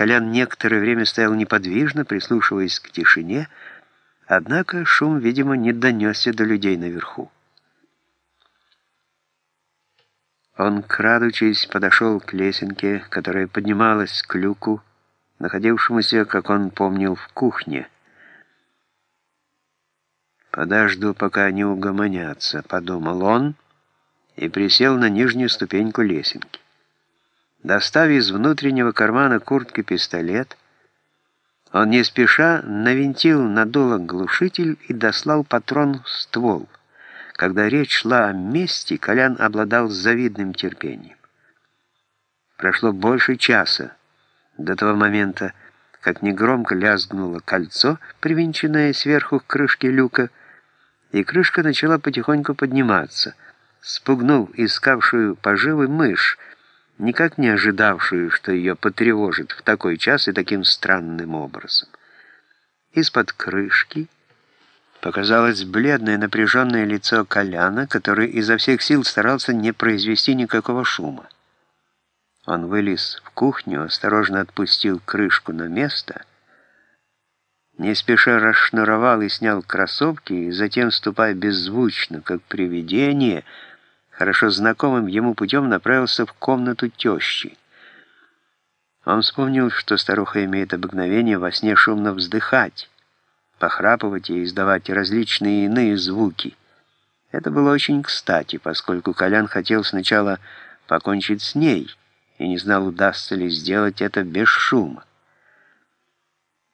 Колян некоторое время стоял неподвижно, прислушиваясь к тишине, однако шум, видимо, не донесся до людей наверху. Он, крадучись, подошел к лесенке, которая поднималась к люку, находившемуся, как он помнил, в кухне. «Подожду, пока они угомонятся», — подумал он и присел на нижнюю ступеньку лесенки. Достав из внутреннего кармана куртки пистолет, он не спеша навинтил на дуло глушитель и дослал патрон в ствол. Когда речь шла о мести, Колян обладал завидным терпением. Прошло больше часа до того момента, как негромко лязгнуло кольцо, привинченное сверху к крышке люка, и крышка начала потихоньку подниматься, спугнув искавшую поживы мышь, никак не ожидавшую, что ее потревожит в такой час и таким странным образом. Из-под крышки показалось бледное напряженное лицо Коляна, который изо всех сил старался не произвести никакого шума. Он вылез в кухню, осторожно отпустил крышку на место, не спеша расшнуровал и снял кроссовки, и затем, ступая беззвучно, как привидение, хорошо знакомым ему путем направился в комнату тещи. Он вспомнил, что старуха имеет обыкновение во сне шумно вздыхать, похрапывать и издавать различные иные звуки. Это было очень кстати, поскольку Колян хотел сначала покончить с ней и не знал, удастся ли сделать это без шума.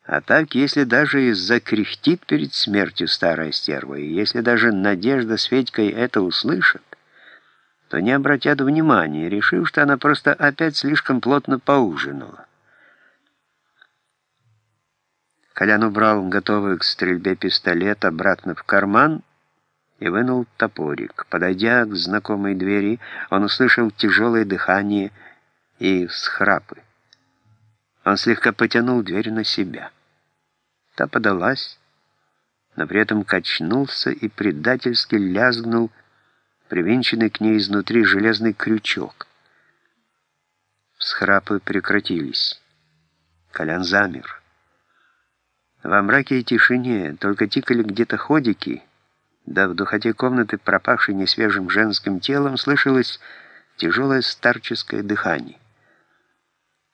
А так, если даже и закряхтит перед смертью старая стерва, и если даже Надежда с Федькой это услышат, то не обратят внимания, решив, что она просто опять слишком плотно поужинала. Колян убрал готовый к стрельбе пистолет обратно в карман и вынул топорик. Подойдя к знакомой двери, он услышал тяжелое дыхание и всхрапы. Он слегка потянул дверь на себя. Та подалась, но при этом качнулся и предательски лязгнул привинченный к ней изнутри железный крючок. Всхрапы прекратились. Колян замер. Во мраке и тишине только тикали где-то ходики, да в духоте комнаты, пропавшей несвежим женским телом, слышалось тяжелое старческое дыхание.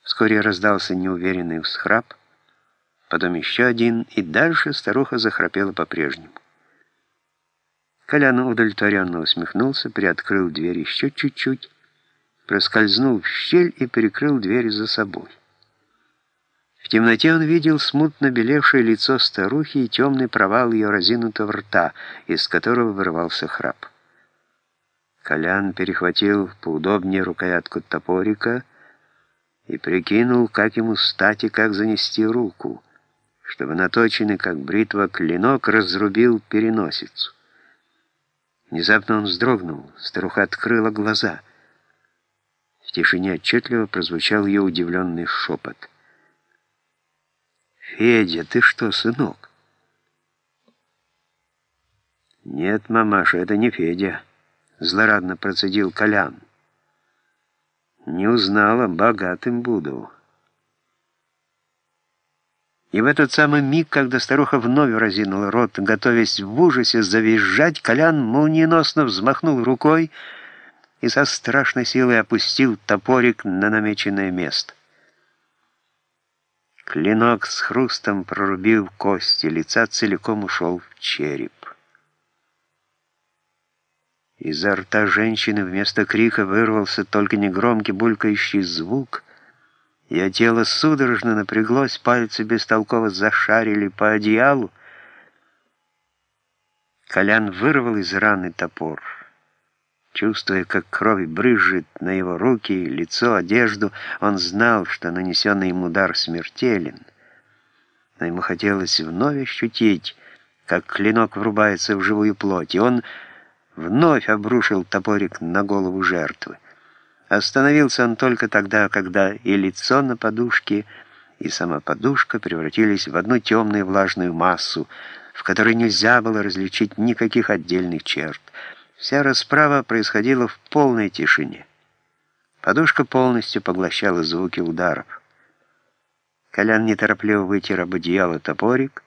Вскоре раздался неуверенный всхрап, потом еще один, и дальше старуха захрапела по-прежнему. Колян удовлетворенно усмехнулся, приоткрыл дверь еще чуть-чуть, проскользнул в щель и перекрыл дверь за собой. В темноте он видел смутно белевшее лицо старухи и темный провал ее разинутого рта, из которого вырвался храп. Колян перехватил поудобнее рукоятку топорика и прикинул, как ему встать и как занести руку, чтобы наточенный, как бритва, клинок разрубил переносицу. Внезапно он вздрогнул, старуха открыла глаза. В тишине отчетливо прозвучал ее удивленный шепот. «Федя, ты что, сынок?» «Нет, мамаша, это не Федя», — злорадно процедил Колян. «Не узнала, богатым буду». И в этот самый миг, когда старуха вновь разинула рот, готовясь в ужасе завизжать, Колян молниеносно взмахнул рукой и со страшной силой опустил топорик на намеченное место. Клинок с хрустом прорубил кости, лица целиком ушел в череп. Изо рта женщины вместо крика вырвался только негромкий булькающий звук — ее тело судорожно напряглось, пальцы бестолково зашарили по одеялу. Колян вырвал из раны топор. Чувствуя, как кровь брызжет на его руки, лицо, одежду, он знал, что нанесенный ему удар смертелен. Но ему хотелось вновь ощутить, как клинок врубается в живую плоть, и он вновь обрушил топорик на голову жертвы. Остановился он только тогда, когда и лицо на подушке, и сама подушка превратились в одну темную влажную массу, в которой нельзя было различить никаких отдельных черт. Вся расправа происходила в полной тишине. Подушка полностью поглощала звуки ударов. Колян неторопливо вытер об одеяло топорик,